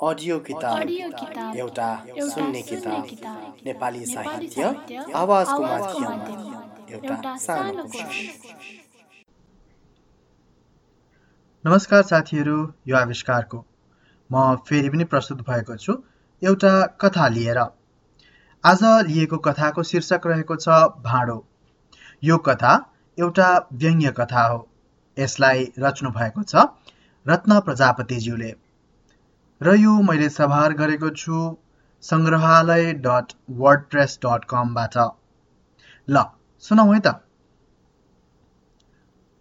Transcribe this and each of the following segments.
Audio किताब। एउटा सुन्ने किताब। नेपाली साहित्य। आवाजको माध्यम एउटा सानो नमस्कार साथीहरू यो आविष्कारको। म फेरि पनि प्रस्तुत भएको छु एउटा कथा लिएर। आज लिएको कथाको शीर्षक रहेको छ भाँडो। यो कथा एउटा व्यङ्ग्य कथा हो। यसलाई रच्नु भएको छ रत्न प्रजापतिज्यूले। र यो मैले सभार गरेको छु सङ्ग्रहालय डट वर्ड प्रेस डट कमबाट ल सुनौ है त।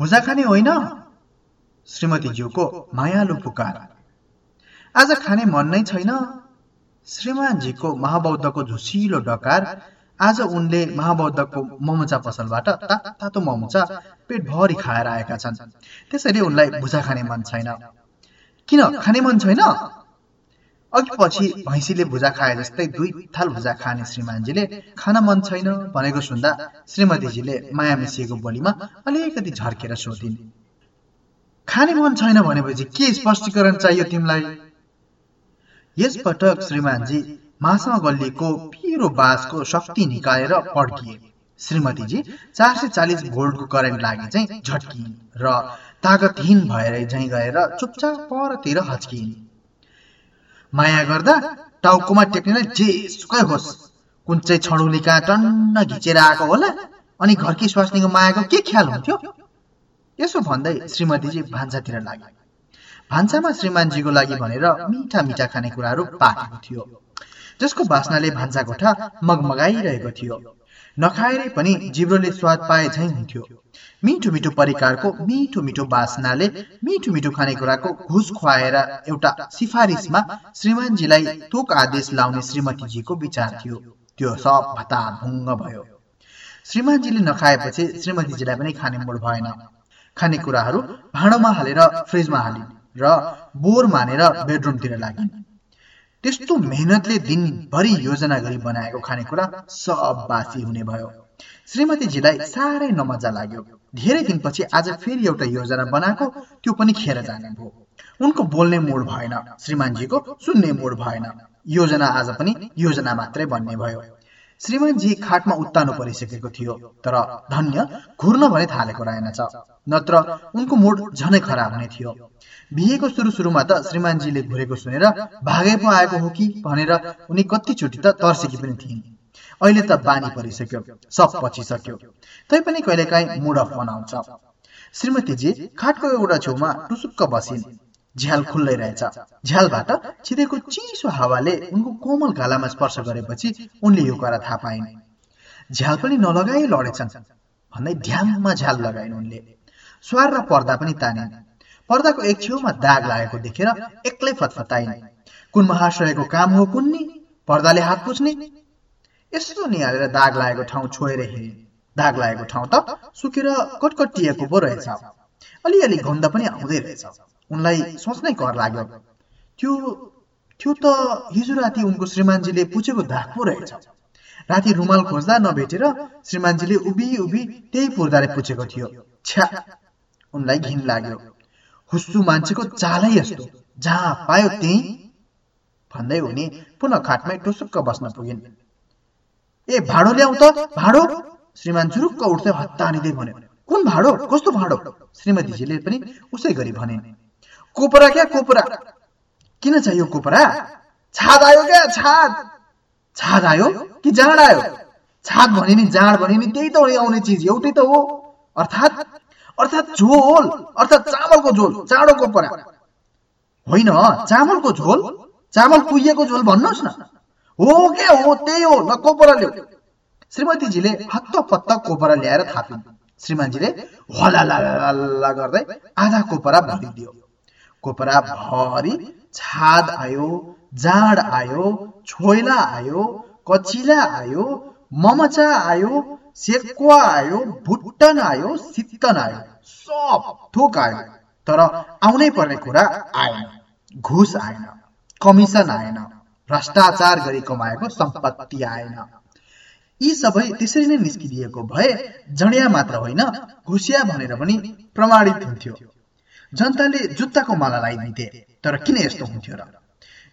भुजा खाने होइन? श्रीमतीज्यूको मायालु पुकार। आज खाने मन नै छैन। श्रीमानजीको महाबौद्धको झुसिलो डकार आज उनले महाबौद्धको ममुचा पसलबाट तातो ममुचा पेटभरि खाएर आएका छन्। त्यसैले उनलाई भुजा खाने मन छैन। किन? खाने मन छैन? अघि पछि भैँसीले भुजा खाए जस्तै दुई थाल भुजा खाने श्रीमानजीले खान मन छैन भनेको सुन्दा श्रीमतीजीले माया मिसिएको बोलीमा अलिकति झर्केर सोधिन् खाने मन छैन भनेपछि के स्पष्टीकरण चाहियो तिमीलाई? यसपटक श्रीमानजी मासमा गल्लीको पिरो बाँसको शक्ति निकालेर पड्किए। श्रीमतीजी चार सय चालिस भोल्टको करेन्ट लागे चाहिँ झट्किन् र तागतहीन भएर झैँ गएर चुपचाप परतिर हच्किन्। माया गर्दा टाउकोमा टेक्नेलाई जे सुकै होस्। कुन चाहिँ छडौली कहाँ टन्न घिचेर आएको होला अनि घरकी स्वास्नीको मायाको के ख्याल हुन्थ्यो? यसो भन्दै श्रीमतीजी भान्सातिर लागे। भान्सामा श्रीमानजीको लागि भनेर मिठा मिठा खानेकुराहरू पाकेको थियो। जसको बास्नाले भान्सा कोठा मगमगाइरहेको थियो। नखाएरै पनि जिब्रोले स्वाद पाए झैँ हुन्थ्यो। मिठो मिठो परिकारको मिठो मिठो बासनाले मिठो मिठो खानेकुराको घुस खुवाएर एउटा सिफारिसमा श्रीमानजीलाई तोक आदेश लाउने श्रीमतीजीको विचार थियो। त्यो सब भताभुङ्ग भयो। श्रीमानजीले नखाएपछि श्रीमतीजीलाई पनि खाने मुड भएन। खानेकुराहरू भाँडोमा हालेर फ्रिजमा हालिन् र बोर मानेर बेडरुमतिर लागिन्। त्यस्तो मेहनतले दिनभरि योजना गरी बनाएको खानेकुरा सब बासी हुने भयो। श्रीमतीजीलाई साह्रै नमजा लाग्यो। धेरै दिनपछि आज फेरि एउटा योजना बनाएको त्यो पनि खेर जाने भयो। उनको बोल्ने मोड भएन। श्रीमानजीको सुन्ने मोड भएन। योजना आज पनि योजना मात्रै बन्ने भयो। श्रीमानजी खाटमा उत्तानो परिसकेको थियो तर धन्य घुर्न भने थालेको रहेनछ नत्र उनको मोड झनै खराब हुने थियो। बिहेको सुरु सुरुमा त श्रीमानजीले घुरेको सुनेर भागे पो आएको हो कि भनेर उनी कतिचोटि त तर्सेकी पनि थिइन्। अहिले त बानी परिसक्यो सब पचिसक्यो तैपनि कहिलेकाहीँ मुड अफ बनाउँछ श्रीमतीजी खाटको एउटा छेउमा टुसुक्क बसिन्। झ्याल खुल्लै रहेछ। झ्यालबाट छिदेको चिसो हावाले उनको कोमल गालामा स्पर्श गरेपछि उनले यो कुरा थाहा पाइन्। झ्याल पनि नलगाई लडेछन् भन्दै ध्यानमा झ्याल लगाइन् उनले। स्वार र पर्दा पनि तानिन्। पर्दाको एक छेउमा दाग लागेको देखेर एक्लै फतफताइन्। कुन महाशयको काम हो कुन्नी? पर्दाले हात पुछ्ने। यसो निहालेर दाग लागेको ठाउँ छोएर हेरे दाग लागेको ठाउँ त सुकेर कटकटिएको पो रहेछ। अलिअलि गन्ध पनि आउँदै रहेछ। उनलाई सोच्नै कर लाग्यो। त्यो त्यो त हिजो राति उनको श्रीमानजीले पुछेको दाग पो रहेछ। राति रुमाल खोज्दा नभेटेर श्रीमानजीले उभि उभि त्यही पुर्दाले पुछेको थियो छ्या। उनलाई घिन लाग्यो हुस्सु मान्छेको चालै यस्तो जहाँ पायो त्यही। भन्दै उनी पुनः खाटमै टुसुक्क बस्न पुगिन्। ए भाडो ल्याउ त भाडो! श्रीमान जुरुक्क उठ्दै हत्तानिँदै भन्यो कुन भाडो? कस्तो भाडो? श्रीमतीजीले पनि उसै गरी भने कोपरा क्या कोपरा? किन चाहियो कोपरा? छाद आयो क्या? छाद। छाद आयो कि जाँड आयो? छाद भने नि जाँड भने नि त्यही त आउने चिज। एउटै त हो। अर्थात् अर्थात् झोल अर्थात् चामलको झोल चाँडो कोपरा। होइन चामलको झोल चामल कुहिएको झोल भन्नुहोस् न। हो के हो त्यही हो ल कोपरा ल्याऊ। श्रीमतीजीले हत्त पत्त कोपरा ल्याएर थापिन्। श्रीमानजीले हला गर्दै आधा कोपरा भरिदियो कोपरा भरि छाद आयो जाँड आयो छोइला आयो कचिला आयो ममचा आयो सेकुवा आयो भुट्टन आयो सित्तन आयो सब थोक आयो तर आउनै पर्ने कुरा आएन घुस आएन कमिसन आएन भ्रष्टाचार गरी कमाएको सम्पत्ति आएन। यी सबै त्यसरी नै निस्किदिएको भए जडिया मात्र होइन घुसिया भनेर पनि प्रमाणित हुन्थ्यो। जनताले जुत्ताको माला लगाइदिन्थे तर किन यस्तो हुन्थ्यो र?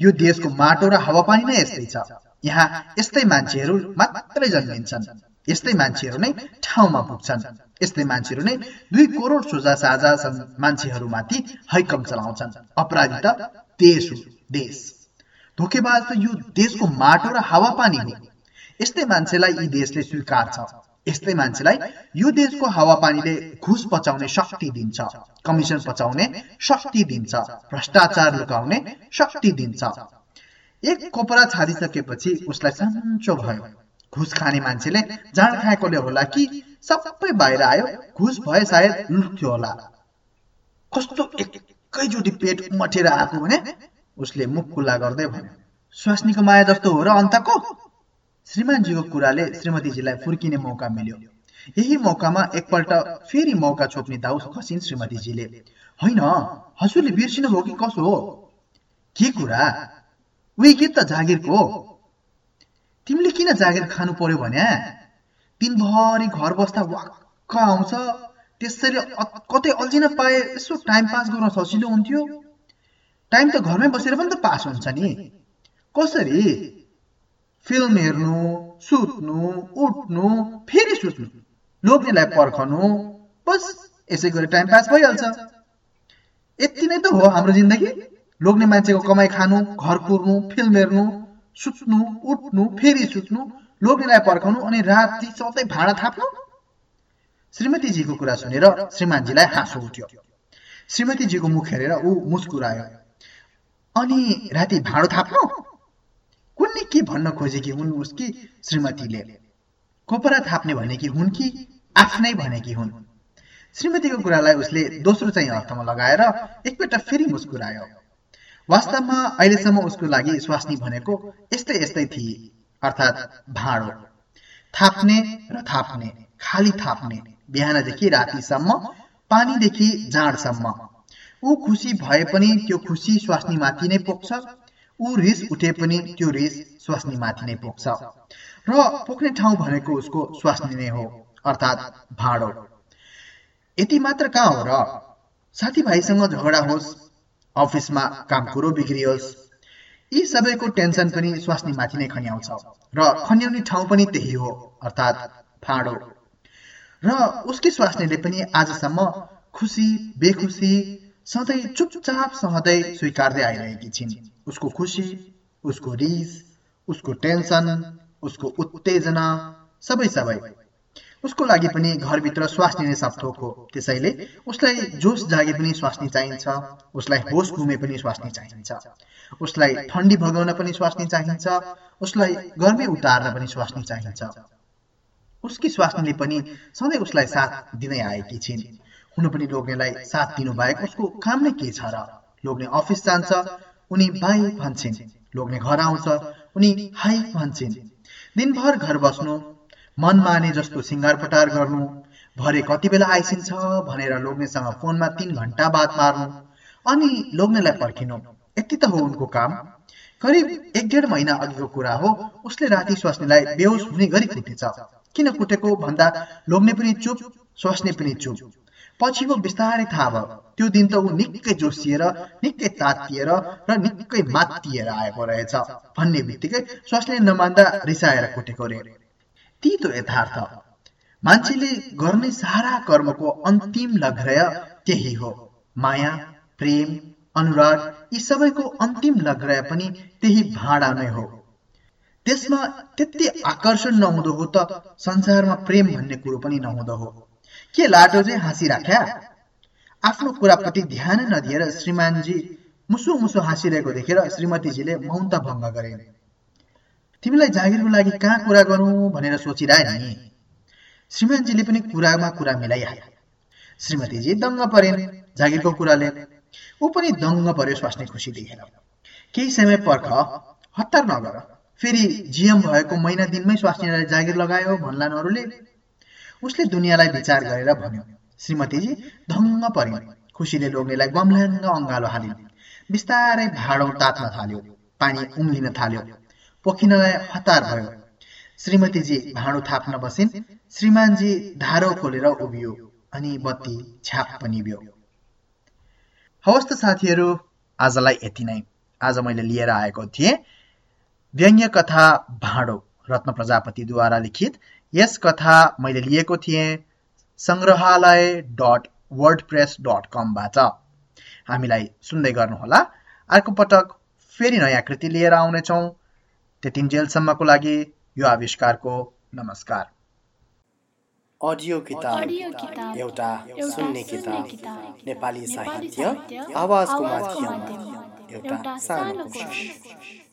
यो देशको माटो र हावापानी नै यस्तै छ। यहाँ यस्तै मान्छेहरू मात्रै जन्मिन्छन्। यस्तै मान्छेहरू नै ठाउँमा पुग्छन्। यस्तै मान्छेहरू नै दुई करोड सोझा साझा मान्छेहरूमाथि हैकम चलाउँछन्। अपराधी त देश हो देश। धोकेबाज त यो देशको माटो र हावापानी हो। यस्तै मान्छेलाई यी देशले स्वीकार छ यस्तै मान्छेलाई यो देशको हावापानीले घुस पचाउने शक्ति दिन्छ कमिसन पचाउने शक्ति दिन्छ भ्रष्टाचार लुकाउने शक्ति दिन्छ। एक कोपरा छादिसकेपछि उसलाई सन्चो भयो। घुस खाने मान्छेले जाँड खाएकोले होला कि सबै बाहिर आयो घुस भए सायद लुट्थ्यो होला। कस्तो एकैचोटि पेट उमटेर आएको भने उसले मुख खुल्ला गर्दै भन्यो स्वास्नीको माया जस्तो हो र अन्तको श्रीमानजीको कुराले श्रीमतीजीलाई फुर्किने मौका मिल्यो। यही मौकामा एकपल्ट फेरि मौका छोप्ने दाउ खसिन् श्रीमतीजीले। होइन हजुरले बिर्सिनु हो कि कसो हो? के कुरा? उही गीत त जागिरको? तिमीले किन जागिर खानु पर्यो भने दिनभरि घर बस्दा वाक्क आउँछ। त्यसरी कतै अल्झिन पाए यसो टाइम पास गर्न सजिलो हुन्थ्यो। टाइम त घरमै बसेर पनि त पास हुन्छ नि। कसरी? फिल्म हेर्नु सुत्नु उठ्नु फेरि सुत्नु लोग्नेलाई पर्खनु बस यसै गरी टाइम पास भइहाल्छ। यति नै त हो हाम्रो जिन्दगी। लोग्ने मान्छेको कमाइ खानु घर कुर्नु फिल्म हेर्नु सुत्नु उठ्नु फेरि सुत्नु लोग्नेलाई पर्खाउनु अनि राति सधैँ भाँडा थाप्नु। श्रीमतीजीको कुरा सुनेर श्रीमानजीलाई हाँसो उठ्यो। श्रीमतीजीको मुख हेरेर ऊ मुस्कुरायो। अनि राति भाँडो थाप्नु? कुन्ने के भन्न खोजेकी हुन् उसकी श्रीमतीले? कोपरा थाप्ने भनेकी हुन् कि आफ्नै भनेकी हुन्? श्रीमतीको कुरालाई उसले दोस्रो चाहिँ अर्थमा लगाएर एकपल्ट फेरि मुस्कुरायो। वास्तवमा अहिलेसम्म उसको लागि स्वास्नी भनेको यस्तै यस्तै थिए अर्थात् भाँडो। थाप्ने र थाप्ने खाली थाप्ने बिहानदेखि रातिसम्म पानीदेखि जाँडसम्म। ऊ खुसी भए पनि त्यो खुसी स्वास्नीमाथि नै पोख्छ ऊ रिस उठे पनि त्यो रिस स्वास्नीमाथि नै पोख्छ र पोख्ने ठाउँ भनेको उसको स्वास्नी नै हो अर्थात् भाँडो। यति मात्र कहाँ हो र? साथीभाइसँग झगडा होस् अफिसमा काम कुरो बिग्रियोस् यी सबैको टेन्सन पनि स्वास्नीमाथि नै खन्याउँछ। र खन्याउने ठाउँ पनि त्यही हो अर्थात् फाँडो र उसकी स्वास्नीले पनि आजसम्म खुसी बेखुसी सधैँ चुपचाप सहँदै स्वीकार्दै आइरहेकी छिन्। उसको खुसी उसको रिस उसको टेन्सन उसको उत्तेजना सबै सबै। उसको लागि पनि घरभित्र स्वास्नी नै सबथोक हो त्यसैले उसलाई जोस जागे पनि स्वास्नी चाहिन्छ उसलाई होस घुमे पनि स्वास्नी चाहिन्छ उसलाई ठन्डी भगाउन पनि स्वास्नी चाहिन्छ उसलाई गर्मी उतार्न पनि स्वास्नी चाहिन्छ। उसकी स्वास्नीले पनि सधैँ उसलाई साथ दिँदै आएकी छिन्। हुन पनि लोग्नेलाई साथ दिनु बाहेक उसको काम नै के छ र? लोग्ने अफिस जान्छ उनी बाई भन्छन्। लोग्ने घर आउँछ उनी हाई भन्छन्। दिनभर घर बस्नु मन माने जस्तो सिङ्गार पटार गर्नु भरे कति बेला आइसिन्छ भनेर लोग्नेसँग फोनमा तिन घन्टा बात मार्नु अनि लोग्नेलाई पर्खिनु। यति त हो उनको काम। करिब एक डेढ महिना अघिको कुरा हो उसले राति स्वास्नीलाई बेहोस हुने गरी कुटेछ। किन कुटेको भन्दा लोग्ने पनि चुप स्वास्नी पनि चुप। पछि वो बिस्तारै थाहा भयो। त्यो दिन त ऊ निकै जोसिएर निकै तातिएर र निकै मातिएर आएको रहेछ भन्ने बित्तिकै स्वास्नीले नमान्दा रिसाएर कुटेको रे। ती त यथार्थ। मान्छेले गर्ने सारा कर्मको अन्तिम लग्रय त्यही हो। माया प्रेम अनुराग यी सबैको अन्तिम लग्रय पनि त्यही भाँडा नै हो। त्यसमा त्यति आकर्षण नहुँदो हो त संसारमा प्रेम भन्ने कुरो पनि नहुँदो हो। के लाटो चाहिँ हाँसिराख्या? आफ्नो कुराप्रति ध्यान नदिएर श्रीमानजी मुसु मुसु हाँसिरहेको देखेर श्रीमतीजीले मौनता भङ्ग गरे। तिमीलाई जागिरको लागि कहाँ कुरा गरौँ भनेर सोचिरहे नि। श्रीमानजीले पनि कुरामा कुरा मिलाइहाले। श्रीमतीजी दङ्ग परेन् जागिरको कुराले ऊ पनि दङ्ग पर्यो स्वास्नी खुसी देखेर। केही समय पर्ख हतार नगर। फेरि जिएम भएको महिना दिनमै स्वास्नीलाई जागिर लगायो भन्लान् अरूले। उसले दुनियाँलाई विचार गरेर भन्यो श्रीमतीजी धङ्ग परिन् खुसीले लोग्नेलाई गम्ल्याङ्ग अङ्गालो हालिन् बिस्तारै भाँडो तात्न थाल्यो पानी उम्लिन थाल्यो। पोखिनलाई हतार भयो। श्रीमतीजी भाँडो थाप्न बसिन्। श्रीमानजी धारो खोलेर उभियो अनि बत्ती छ्याप पनि बियो हवस् त साथीहरू आजलाई यति नै। आज मैले लिएर आएको थिएँ। व्यङ्ग्य कथा भाँडो रत्न प्रजापतिद्वारा लिखित यस कथा मैले लिएको थिएँ सङ्ग्रहालय डट वर्ड प्रेस डट कमबाट। हामीलाई सुन्दै गर्नुहोला। अर्को पटक फेरि नयाँ कृति लिएर आउनेछौँ। त्यतिन्जेलसम्मको लागि यो आविष्कारको नमस्कार। अडियो किताब। एउटा सुन्ने किताब। नेपाली साहित्य। आवाजको माध्यम एउटा सानो कोसिस